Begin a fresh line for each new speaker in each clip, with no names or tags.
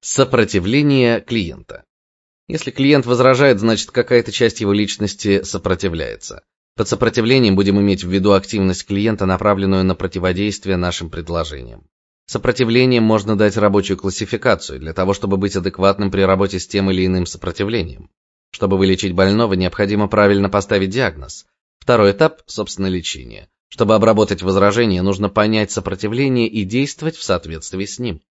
Сопротивление клиента. Если клиент возражает, значит какая-то часть его личности сопротивляется. Под сопротивлением будем иметь в виду активность клиента, направленную на противодействие нашим предложениям. Сопротивлением можно дать рабочую классификацию для того, чтобы быть адекватным при работе с тем или иным сопротивлением. Чтобы вылечить больного, необходимо правильно поставить диагноз. Второй этап собственно лечение. Чтобы обработать возражение, нужно понять сопротивление и действовать в соответствии с ним.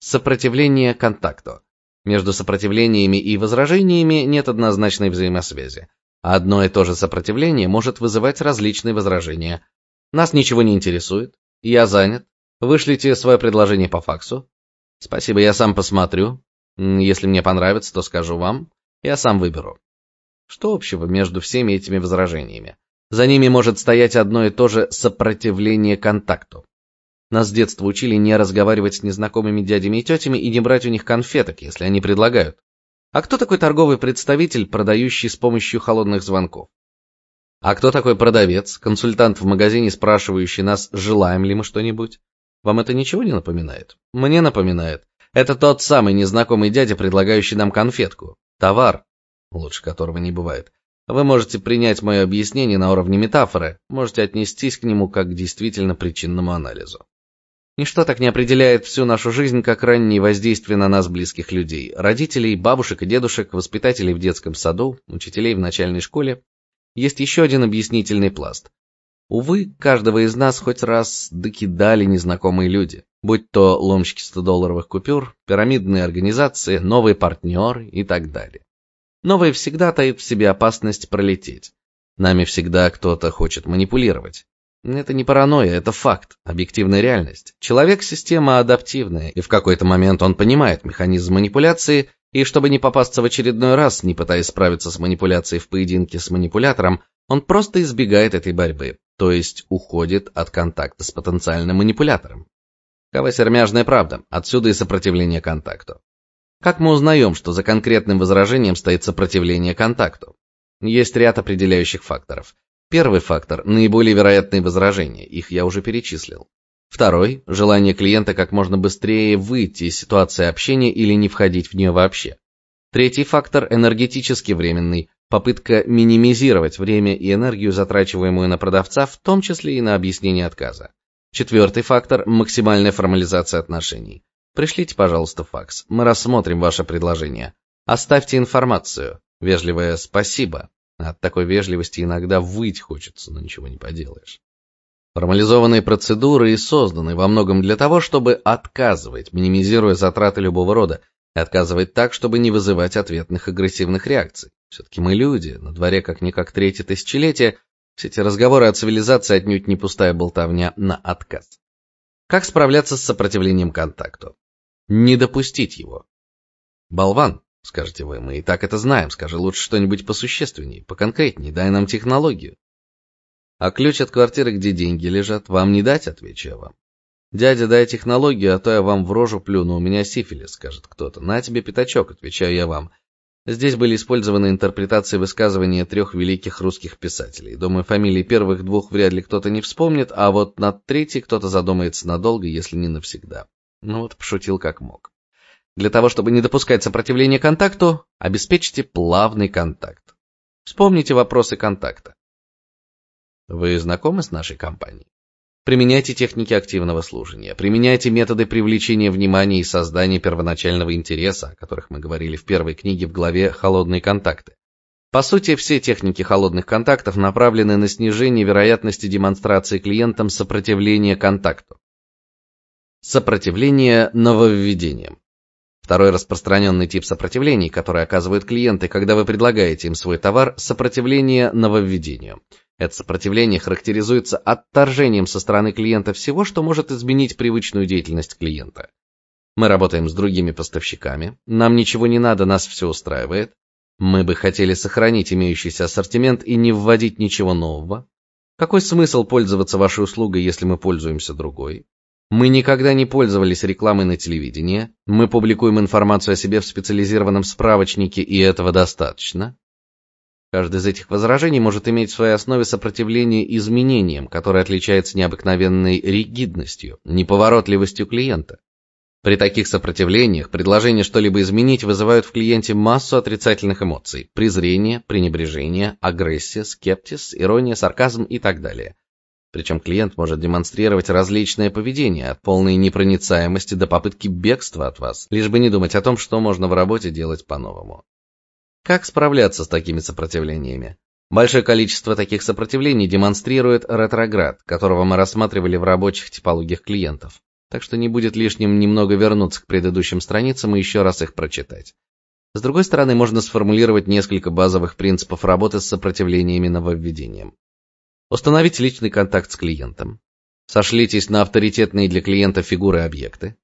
Сопротивление контакту. Между сопротивлениями и возражениями нет однозначной взаимосвязи. Одно и то же сопротивление может вызывать различные возражения. Нас ничего не интересует. Я занят. Вышлите свое предложение по факсу. Спасибо, я сам посмотрю. Если мне понравится, то скажу вам. Я сам выберу. Что общего между всеми этими возражениями? За ними может стоять одно и то же сопротивление контакту. Нас с детства учили не разговаривать с незнакомыми дядями и тетями и не брать у них конфеток, если они предлагают. А кто такой торговый представитель, продающий с помощью холодных звонков? А кто такой продавец, консультант в магазине, спрашивающий нас, желаем ли мы что-нибудь? Вам это ничего не напоминает? Мне напоминает. Это тот самый незнакомый дядя, предлагающий нам конфетку. Товар, лучше которого не бывает. Вы можете принять мое объяснение на уровне метафоры, можете отнестись к нему как к действительно причинному анализу. Ничто так не определяет всю нашу жизнь, как ранние воздействия на нас близких людей: родителей, бабушек и дедушек, воспитателей в детском саду, учителей в начальной школе. Есть еще один объяснительный пласт. Увы, каждого из нас хоть раз докидали незнакомые люди, будь то ломщики 100-долларовых купюр, пирамидные организации, новый партнер и так далее. Новое всегда таит в себе опасность пролететь. Нами всегда кто-то хочет манипулировать. Это не паранойя, это факт, объективная реальность. Человек система адаптивная, и в какой-то момент он понимает механизм манипуляции, и чтобы не попасться в очередной раз, не пытаясь справиться с манипуляцией в поединке с манипулятором, он просто избегает этой борьбы то есть уходит от контакта с потенциальным манипулятором. Какова сермяжная правда, отсюда и сопротивление контакту. Как мы узнаем, что за конкретным возражением стоит сопротивление контакту? Есть ряд определяющих факторов. Первый фактор наиболее вероятные возражения, их я уже перечислил. Второй желание клиента как можно быстрее выйти из ситуации общения или не входить в нее вообще. Третий фактор энергетически временный, Попытка минимизировать время и энергию, затрачиваемую на продавца, в том числе и на объяснение отказа. Четвертый фактор максимальная формализация отношений. Пришлите, пожалуйста, факс. Мы рассмотрим ваше предложение. Оставьте информацию. Вежливое спасибо. От такой вежливости иногда выть хочется, но ничего не поделаешь. Формализованные процедуры и созданы во многом для того, чтобы отказывать, минимизируя затраты любого рода, и отказывать так, чтобы не вызывать ответных агрессивных реакций. Все-таки мы люди, на дворе как-никак третье тысячелетие, все эти разговоры о цивилизации отнюдь не пустая болтовня на отказ. Как справляться с сопротивлением контакту? Не допустить его. Болван, скажете вы, мы и так это знаем, скажи лучше что-нибудь посущественнее, поконкретнее, дай нам технологию. А ключ от квартиры, где деньги лежат, вам не дать, отвечу я вам. Дядя, дай технологию, а то я вам в рожу плюну, у меня сифилис, скажет кто-то. На тебе пятачок, отвечаю я вам. Здесь были использованы интерпретации высказывания трех великих русских писателей. Думаю, фамилии первых двух вряд ли кто-то не вспомнит, а вот над третьей кто-то задумается надолго, если не навсегда. Ну вот, пошутил как мог. Для того, чтобы не допускать сопротивления контакту, обеспечьте плавный контакт. Вспомните вопросы контакта. Вы знакомы с нашей компанией? Применяйте техники активного слушания, применяйте методы привлечения внимания и создания первоначального интереса, о которых мы говорили в первой книге в главе Холодные контакты. По сути, все техники холодных контактов направлены на снижение вероятности демонстрации клиентам сопротивления контакту. Сопротивление нововведениям. Второй распространенный тип сопротивлений, который оказывают клиенты, когда вы предлагаете им свой товар сопротивление нововведению. Это сопротивление характеризуется отторжением со стороны клиента всего, что может изменить привычную деятельность клиента. Мы работаем с другими поставщиками, нам ничего не надо, нас все устраивает. Мы бы хотели сохранить имеющийся ассортимент и не вводить ничего нового. Какой смысл пользоваться вашей услугой, если мы пользуемся другой? Мы никогда не пользовались рекламой на телевидении. Мы публикуем информацию о себе в специализированном справочнике, и этого достаточно. Каждое из этих возражений может иметь в своей основе сопротивление изменениям, которое отличается необыкновенной ригидностью, неповоротливостью клиента. При таких сопротивлениях предложение что-либо изменить вызывают в клиенте массу отрицательных эмоций: презрение, пренебрежение, агрессия, скепсис, ирония, сарказм и так далее. Причем клиент может демонстрировать различное поведение, от полной непроницаемости до попытки бегства от вас, лишь бы не думать о том, что можно в работе делать по-новому. Как справляться с такими сопротивлениями? Большое количество таких сопротивлений демонстрирует ретроград, которого мы рассматривали в рабочих типологиях клиентов. Так что не будет лишним немного вернуться к предыдущим страницам и еще раз их прочитать. С другой стороны, можно сформулировать несколько базовых принципов работы с сопротивлениями нововведениям. Установите личный контакт с клиентом. Сошлитесь на авторитетные для клиента фигуры и объекты.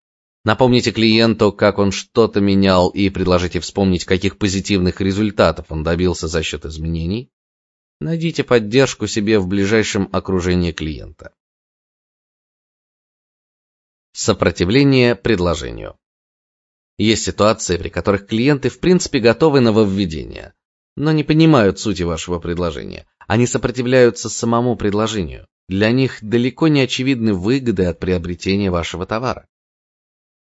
Напомните клиенту, как он что-то менял, и предложите вспомнить, каких позитивных результатов он добился за счет изменений. Найдите поддержку себе в ближайшем окружении клиента. Сопротивление предложению. Есть ситуации, при которых клиенты в принципе готовы нововведения, но не понимают сути вашего предложения. Они сопротивляются самому предложению. Для них далеко не очевидны выгоды от приобретения вашего товара.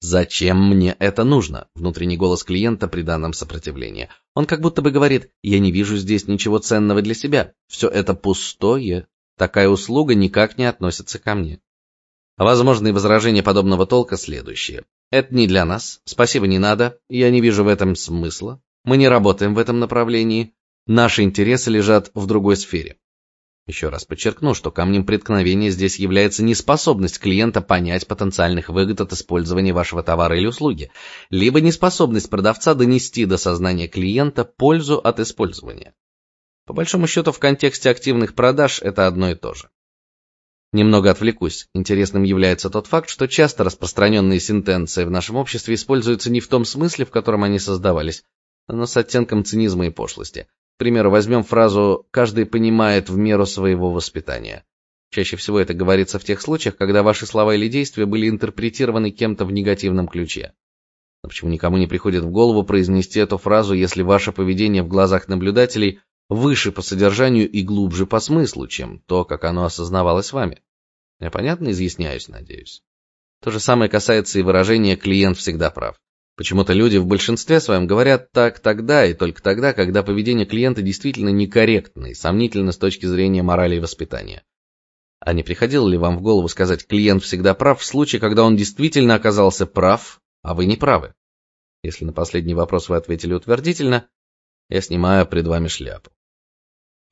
Зачем мне это нужно? Внутренний голос клиента при данном сопротивлении. Он как будто бы говорит: "Я не вижу здесь ничего ценного для себя. Все это пустое. Такая услуга никак не относится ко мне". Возможные возражения подобного толка следующие: "Это не для нас. Спасибо, не надо. Я не вижу в этом смысла. Мы не работаем в этом направлении. Наши интересы лежат в другой сфере". Еще раз подчеркну, что камнем преткновения здесь является неспособность клиента понять потенциальных выгод от использования вашего товара или услуги, либо неспособность продавца донести до сознания клиента пользу от использования. По большому счету, в контексте активных продаж это одно и то же. Немного отвлекусь. Интересным является тот факт, что часто распространенные сентенции в нашем обществе используются не в том смысле, в котором они создавались, но с оттенком цинизма и пошлости. К примеру, возьмем фразу «каждый понимает в меру своего воспитания». Чаще всего это говорится в тех случаях, когда ваши слова или действия были интерпретированы кем-то в негативном ключе. Но почему никому не приходит в голову произнести эту фразу, если ваше поведение в глазах наблюдателей выше по содержанию и глубже по смыслу, чем то, как оно осознавалось вами? Я понятно изъясняюсь, надеюсь. То же самое касается и выражения клиент всегда прав. Почему-то люди в большинстве своем говорят так тогда и только тогда, когда поведение клиента действительно некорректно и сомнительно с точки зрения морали и воспитания. А не приходило ли вам в голову сказать клиент всегда прав в случае, когда он действительно оказался прав, а вы не правы? Если на последний вопрос вы ответили утвердительно, я снимаю пред вами шляпу.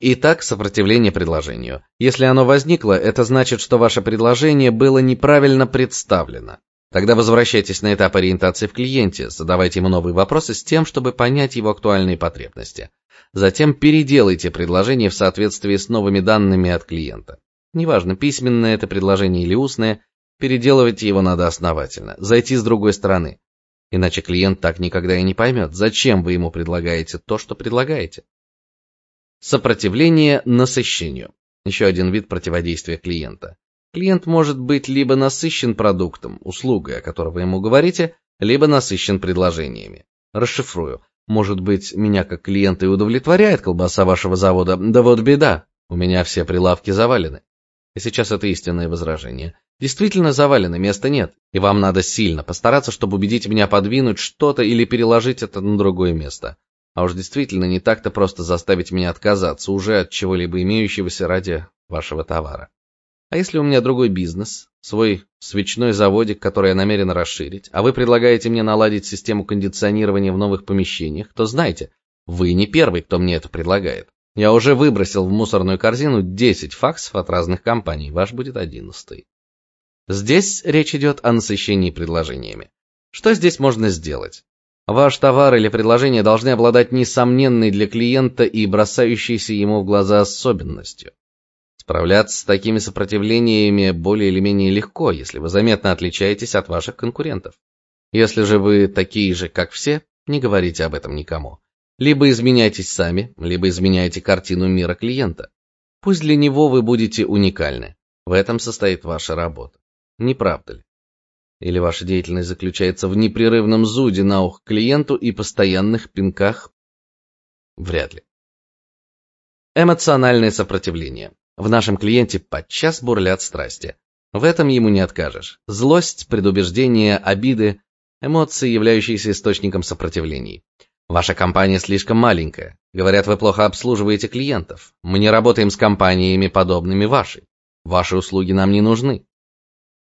Итак, сопротивление предложению. Если оно возникло, это значит, что ваше предложение было неправильно представлено. Тогда возвращайтесь на этап ориентации в клиенте, задавайте ему новые вопросы с тем, чтобы понять его актуальные потребности. Затем переделайте предложение в соответствии с новыми данными от клиента. Неважно, письменное это предложение или устное, переделывать его надо основательно, зайти с другой стороны. Иначе клиент так никогда и не поймет, зачем вы ему предлагаете то, что предлагаете. Сопротивление насыщению. Еще один вид противодействия клиента. Клиент может быть либо насыщен продуктом, услугой, о которой вы ему говорите, либо насыщен предложениями. Расшифрую. Может быть, меня как клиента и удовлетворяет колбаса вашего завода, да вот беда, у меня все прилавки завалены. И сейчас это истинное возражение. Действительно завалены, места нет, и вам надо сильно постараться, чтобы убедить меня подвинуть что-то или переложить это на другое место. А уж действительно не так-то просто заставить меня отказаться уже от чего-либо имеющегося ради вашего товара. А если у меня другой бизнес, свой свечной заводик, который я намерен расширить, а вы предлагаете мне наладить систему кондиционирования в новых помещениях, то знайте, вы не первый, кто мне это предлагает. Я уже выбросил в мусорную корзину 10 факсов от разных компаний, ваш будет одиннадцатый. Здесь речь идет о насыщении предложениями. Что здесь можно сделать? Ваш товар или предложение должны обладать несомненной для клиента и бросающейся ему в глаза особенностью. Справляться с такими сопротивлениями более или менее легко, если вы заметно отличаетесь от ваших конкурентов. Если же вы такие же, как все, не говорите об этом никому. Либо изменяйтесь сами, либо изменяйте картину мира клиента. Пусть для него вы будете уникальны. В этом состоит ваша работа. Не правда ли? Или ваша деятельность заключается в непрерывном зуде на ухо клиенту и постоянных пинках? Вряд ли. Эмоциональное сопротивление. В нашем клиенте подчас бурлят страсти. В этом ему не откажешь. Злость, предубеждение, обиды эмоции, являющиеся источником сопротивлений. Ваша компания слишком маленькая. Говорят, вы плохо обслуживаете клиентов. Мы не работаем с компаниями подобными вашей. Ваши услуги нам не нужны.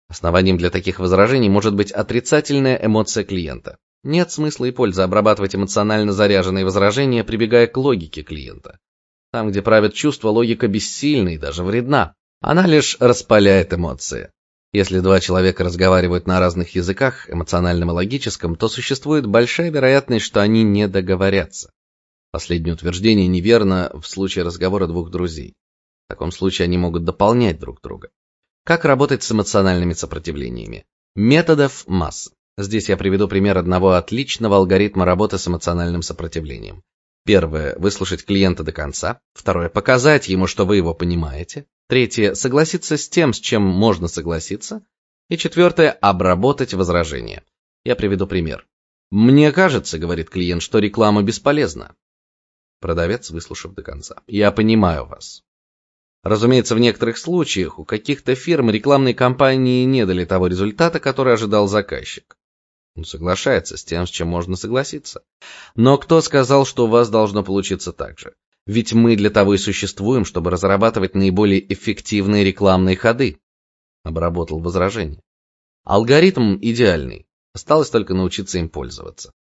Основанием для таких возражений может быть отрицательная эмоция клиента. Нет смысла и пользы обрабатывать эмоционально заряженные возражения, прибегая к логике клиента. Там, где правят чувства, логика бессильна и даже вредна. Она лишь распаляет эмоции. Если два человека разговаривают на разных языках, эмоциональном и логическом, то существует большая вероятность, что они не договорятся. Последнее утверждение неверно в случае разговора двух друзей. В таком случае они могут дополнять друг друга. Как работать с эмоциональными сопротивлениями? Методов масса. Здесь я приведу пример одного отличного алгоритма работы с эмоциональным сопротивлением. Первое выслушать клиента до конца, второе показать ему, что вы его понимаете, третье согласиться с тем, с чем можно согласиться, и четвертое обработать возражения. Я приведу пример. Мне кажется, говорит клиент, что реклама бесполезна. Продавец, выслушав до конца. Я понимаю вас. Разумеется, в некоторых случаях у каких-то фирм рекламные кампании не дали того результата, который ожидал заказчик. Он соглашается с тем, с чем можно согласиться. Но кто сказал, что у вас должно получиться так же? Ведь мы для того и существуем, чтобы разрабатывать наиболее эффективные рекламные ходы. Обработал возражение. Алгоритм идеальный. Осталось только научиться им пользоваться.